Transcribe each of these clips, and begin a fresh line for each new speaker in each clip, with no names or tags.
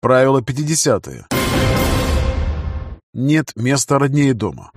Правило 50. -е. Нет места роднее дома.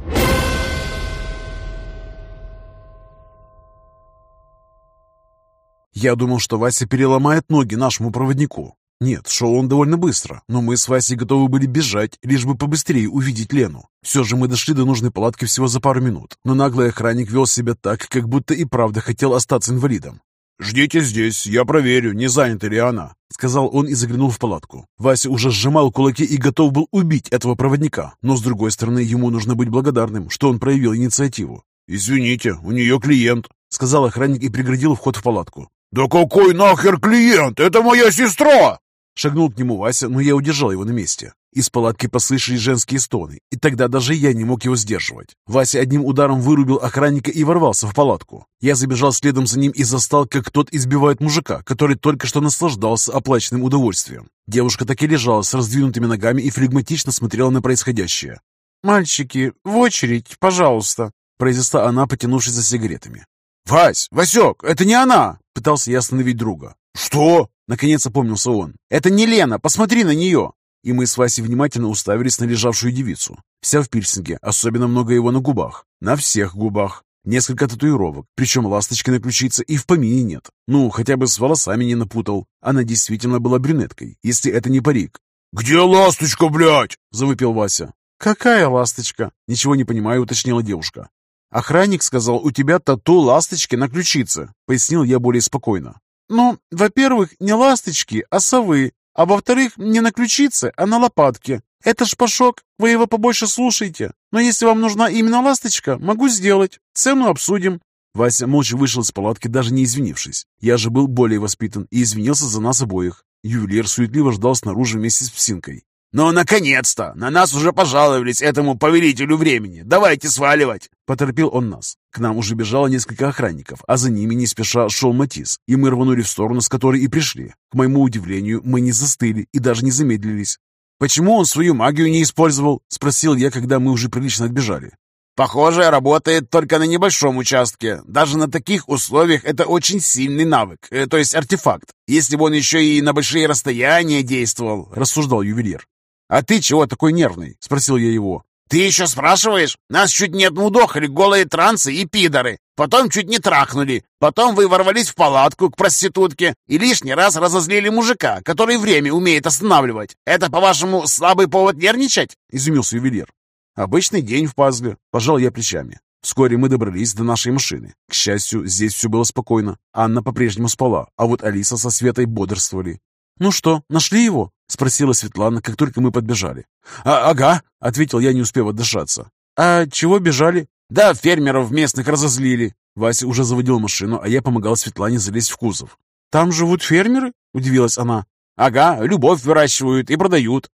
Я думал, что Вася переломает ноги нашему проводнику. Нет, шел он довольно быстро, но мы с Васей готовы были бежать, лишь бы побыстрее увидеть Лену. Все же мы дошли до нужной палатки всего за пару минут, но наглый охранник вел себя так, как будто и правда хотел остаться инвалидом. «Ждите здесь, я проверю, не занята ли она», — сказал он и заглянул в палатку. Вася уже сжимал кулаки и готов был убить этого проводника, но, с другой стороны, ему нужно быть благодарным, что он проявил инициативу. «Извините, у нее клиент», — сказал охранник и преградил вход в палатку. «Да какой нахер клиент? Это моя сестра!» Шагнул к нему Вася, но я удержал его на месте. Из палатки послышались женские стоны, и тогда даже я не мог его сдерживать. Вася одним ударом вырубил охранника и ворвался в палатку. Я забежал следом за ним и застал, как тот избивает мужика, который только что наслаждался оплаченным удовольствием. Девушка так и лежала с раздвинутыми ногами и флегматично смотрела на происходящее. «Мальчики, в очередь, пожалуйста», произнесла она, потянувшись за сигаретами. «Вась! Васек! Это не она!» Пытался я остановить друга. «Что?» Наконец опомнился он. «Это не Лена! Посмотри на нее!» И мы с Васей внимательно уставились на лежавшую девицу. Вся в пирсинге, особенно много его на губах. На всех губах. Несколько татуировок, причем ласточки на ключице и в помине нет. Ну, хотя бы с волосами не напутал. Она действительно была брюнеткой, если это не парик. «Где ласточка, блядь?» – завыпил Вася. «Какая ласточка?» – ничего не понимаю, уточнила девушка. «Охранник сказал, у тебя тату ласточки на ключице», — пояснил я более спокойно. «Ну, во-первых, не ласточки, а совы, а во-вторых, не на ключице, а на лопатке. Это шпашок, вы его побольше слушайте. Но если вам нужна именно ласточка, могу сделать. Цену обсудим». Вася молча вышел из палатки, даже не извинившись. Я же был более воспитан и извинился за нас обоих. Ювелир суетливо ждал снаружи вместе с псинкой. «Ну, наконец-то! На нас уже пожаловались этому повелителю времени! Давайте сваливать!» Поторопил он нас. К нам уже бежало несколько охранников, а за ними не спеша шел Матис, и мы рванули в сторону, с которой и пришли. К моему удивлению, мы не застыли и даже не замедлились. «Почему он свою магию не использовал?» – спросил я, когда мы уже прилично отбежали. «Похоже, работает только на небольшом участке. Даже на таких условиях это очень сильный навык, э, то есть артефакт. Если бы он еще и на большие расстояния действовал», – рассуждал ювелир. «А ты чего такой нервный?» — спросил я его. «Ты еще спрашиваешь? Нас чуть не отмудохали голые трансы и пидоры. Потом чуть не трахнули. Потом вы ворвались в палатку к проститутке и лишний раз разозлили мужика, который время умеет останавливать. Это, по-вашему, слабый повод нервничать?» — изумился ювелир. «Обычный день в пазле», — пожал я плечами. Вскоре мы добрались до нашей машины. К счастью, здесь все было спокойно. Анна по-прежнему спала, а вот Алиса со Светой бодрствовали. «Ну что, нашли его?» — спросила Светлана, как только мы подбежали. А «Ага», — ответил я, не успев отдышаться. «А чего бежали?» «Да, фермеров местных разозлили». Вася уже заводил машину, а я помогал Светлане залезть в кузов. «Там живут фермеры?» — удивилась она. «Ага, любовь выращивают и продают.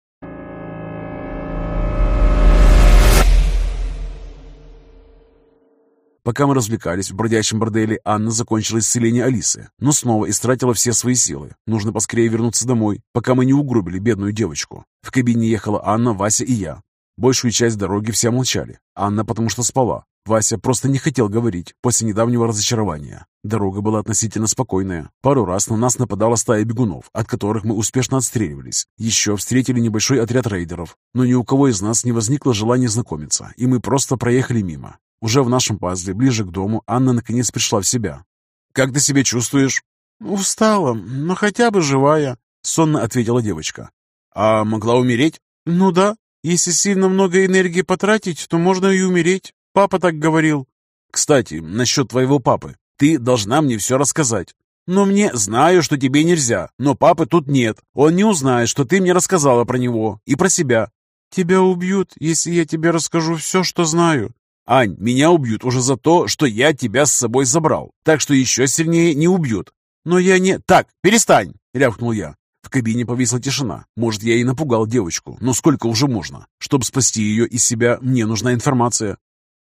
Пока мы развлекались в бродячем борделе, Анна закончила исцеление Алисы, но снова истратила все свои силы. Нужно поскорее вернуться домой, пока мы не угробили бедную девочку. В кабине ехала Анна, Вася и я. Большую часть дороги все молчали. Анна потому что спала. Вася просто не хотел говорить после недавнего разочарования. Дорога была относительно спокойная. Пару раз на нас нападала стая бегунов, от которых мы успешно отстреливались. Еще встретили небольшой отряд рейдеров, но ни у кого из нас не возникло желания знакомиться, и мы просто проехали мимо. Уже в нашем пазле, ближе к дому, Анна наконец пришла в себя. «Как ты себя чувствуешь?» «Устала, но хотя бы живая», — сонно ответила девочка. «А могла умереть?» «Ну да. Если сильно много энергии потратить, то можно и умереть. Папа так говорил». «Кстати, насчет твоего папы. Ты должна мне все рассказать». «Но мне знаю, что тебе нельзя, но папы тут нет. Он не узнает, что ты мне рассказала про него и про себя». «Тебя убьют, если я тебе расскажу все, что знаю. «Ань, меня убьют уже за то, что я тебя с собой забрал, так что еще сильнее не убьют». «Но я не...» «Так, перестань!» — рявкнул я. В кабине повисла тишина. Может, я и напугал девочку, но сколько уже можно? Чтобы спасти ее из себя, мне нужна информация.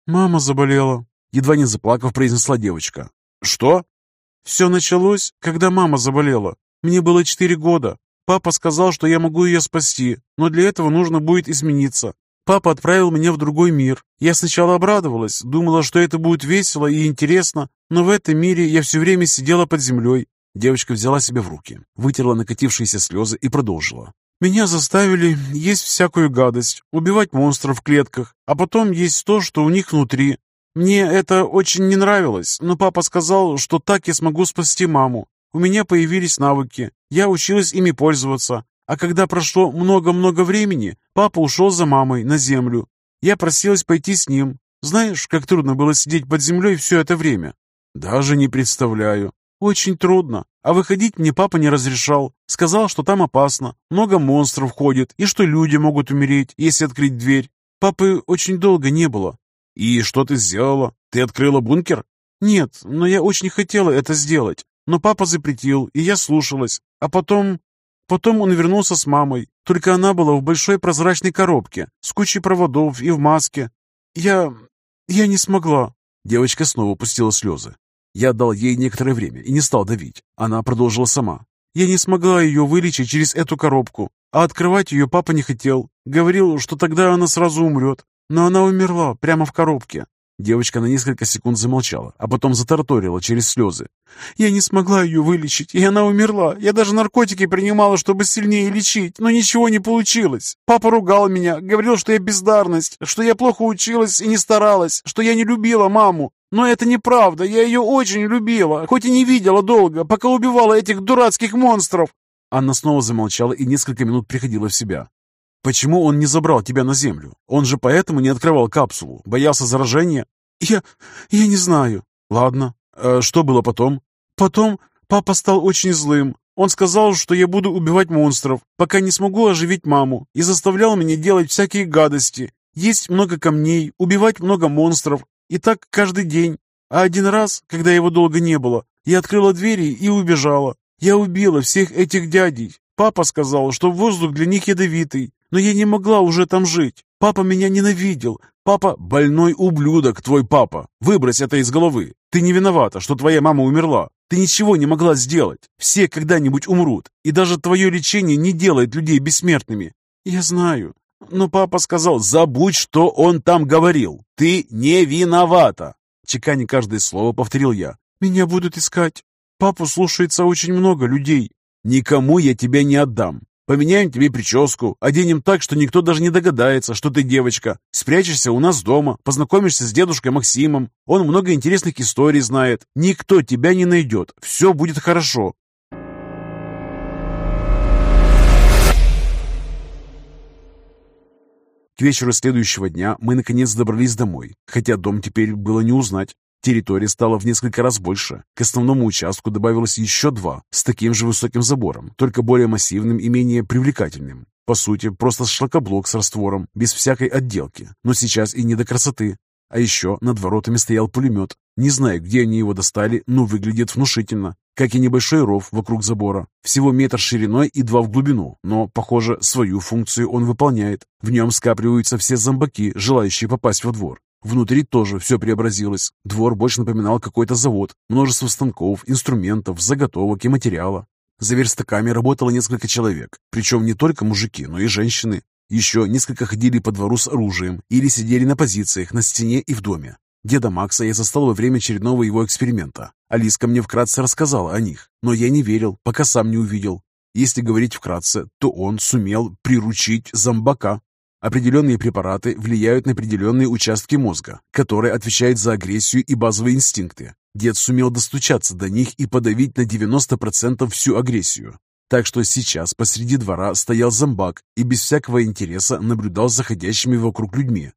«Мама заболела», — едва не заплакав, произнесла девочка. «Что?» «Все началось, когда мама заболела. Мне было четыре года. Папа сказал, что я могу ее спасти, но для этого нужно будет измениться. Папа отправил меня в другой мир. Я сначала обрадовалась, думала, что это будет весело и интересно, но в этом мире я все время сидела под землей. Девочка взяла себя в руки, вытерла накатившиеся слезы и продолжила. Меня заставили есть всякую гадость, убивать монстров в клетках, а потом есть то, что у них внутри. Мне это очень не нравилось, но папа сказал, что так я смогу спасти маму. У меня появились навыки, я училась ими пользоваться. А когда прошло много-много времени, папа ушел за мамой на землю. Я просилась пойти с ним. Знаешь, как трудно было сидеть под землей все это время? Даже не представляю. Очень трудно. А выходить мне папа не разрешал. Сказал, что там опасно, много монстров ходит и что люди могут умереть, если открыть дверь. Папы очень долго не было. И что ты сделала? Ты открыла бункер? Нет, но я очень хотела это сделать. Но папа запретил, и я слушалась. А потом... Потом он вернулся с мамой. Только она была в большой прозрачной коробке, с кучей проводов и в маске. Я... я не смогла. Девочка снова пустила слезы. Я дал ей некоторое время и не стал давить. Она продолжила сама. Я не смогла ее вылечить через эту коробку, а открывать ее папа не хотел. Говорил, что тогда она сразу умрет. Но она умерла прямо в коробке. Девочка на несколько секунд замолчала, а потом затараторила через слезы. «Я не смогла ее вылечить, и она умерла. Я даже наркотики принимала, чтобы сильнее лечить, но ничего не получилось. Папа ругал меня, говорил, что я бездарность, что я плохо училась и не старалась, что я не любила маму. Но это неправда, я ее очень любила, хоть и не видела долго, пока убивала этих дурацких монстров». Анна снова замолчала и несколько минут приходила в себя. Почему он не забрал тебя на землю? Он же поэтому не открывал капсулу. Боялся заражения? Я... я не знаю. Ладно. А что было потом? Потом папа стал очень злым. Он сказал, что я буду убивать монстров, пока не смогу оживить маму, и заставлял меня делать всякие гадости. Есть много камней, убивать много монстров. И так каждый день. А один раз, когда его долго не было, я открыла двери и убежала. Я убила всех этих дядей. Папа сказал, что воздух для них ядовитый, но я не могла уже там жить. Папа меня ненавидел. Папа — больной ублюдок, твой папа. Выбрось это из головы. Ты не виновата, что твоя мама умерла. Ты ничего не могла сделать. Все когда-нибудь умрут. И даже твое лечение не делает людей бессмертными. Я знаю. Но папа сказал, забудь, что он там говорил. Ты не виновата. Чеканя каждое слово, повторил я. Меня будут искать. Папу слушается очень много людей. Никому я тебя не отдам. Поменяем тебе прическу, оденем так, что никто даже не догадается, что ты девочка. Спрячешься у нас дома, познакомишься с дедушкой Максимом. Он много интересных историй знает. Никто тебя не найдет. Все будет хорошо. К вечеру следующего дня мы наконец добрались домой, хотя дом теперь было не узнать. Территория стала в несколько раз больше. К основному участку добавилось еще два, с таким же высоким забором, только более массивным и менее привлекательным. По сути, просто шлакоблок с раствором, без всякой отделки. Но сейчас и не до красоты. А еще над воротами стоял пулемет. Не знаю, где они его достали, но выглядит внушительно. Как и небольшой ров вокруг забора. Всего метр шириной и два в глубину. Но, похоже, свою функцию он выполняет. В нем скапливаются все зомбаки, желающие попасть во двор. Внутри тоже все преобразилось. Двор больше напоминал какой-то завод. Множество станков, инструментов, заготовок и материала. За верстаками работало несколько человек. Причем не только мужики, но и женщины. Еще несколько ходили по двору с оружием или сидели на позициях на стене и в доме. Деда Макса я застал во время очередного его эксперимента. Алиска мне вкратце рассказала о них, но я не верил, пока сам не увидел. Если говорить вкратце, то он сумел приручить зомбака. Определенные препараты влияют на определенные участки мозга, которые отвечают за агрессию и базовые инстинкты. Дед сумел достучаться до них и подавить на 90% всю агрессию. Так что сейчас посреди двора стоял зомбак и без всякого интереса наблюдал за ходящими вокруг людьми.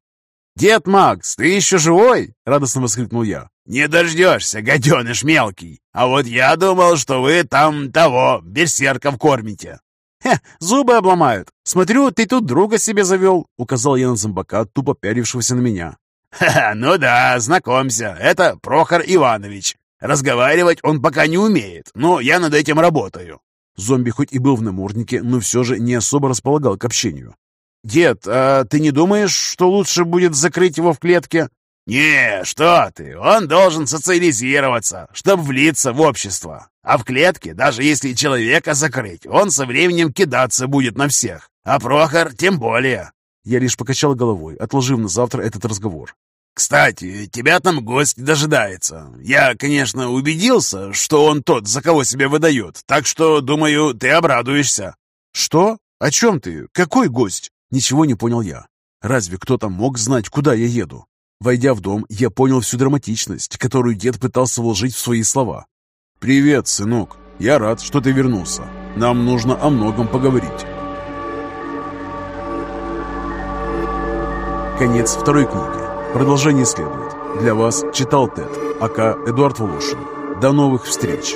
«Дед Макс, ты еще живой?» — радостно воскликнул я.
«Не дождешься, гаденыш мелкий. А вот я думал, что вы там того, берсерков кормите».
«Хе, зубы обломают. Смотрю, ты тут друга себе завел», — указал я на зомбака, тупо пярившегося на меня.
«Ха, ну да, знакомься, это Прохор Иванович. Разговаривать он пока не умеет, но я над этим работаю».
Зомби хоть и был в наморднике, но все же не особо располагал к общению. «Дед, а ты не думаешь, что лучше будет закрыть его в клетке?»
«Не, что ты, он должен социализироваться, чтобы влиться в общество. А в клетке, даже если человека закрыть, он со временем кидаться будет на всех. А Прохор тем более».
Я лишь покачал головой, отложив на завтра этот разговор.
«Кстати, тебя там гость дожидается. Я, конечно, убедился, что он тот, за кого себя выдает, так что, думаю, ты обрадуешься».
«Что? «О чем ты? Какой гость?» Ничего не понял я. Разве кто-то мог знать, куда я еду? Войдя в дом, я понял всю драматичность, которую дед пытался вложить в свои слова. «Привет, сынок. Я рад, что ты вернулся. Нам нужно о многом поговорить». Конец второй книги. Продолжение следует. Для вас читал Тед, АК Эдуард Волошин. До новых встреч!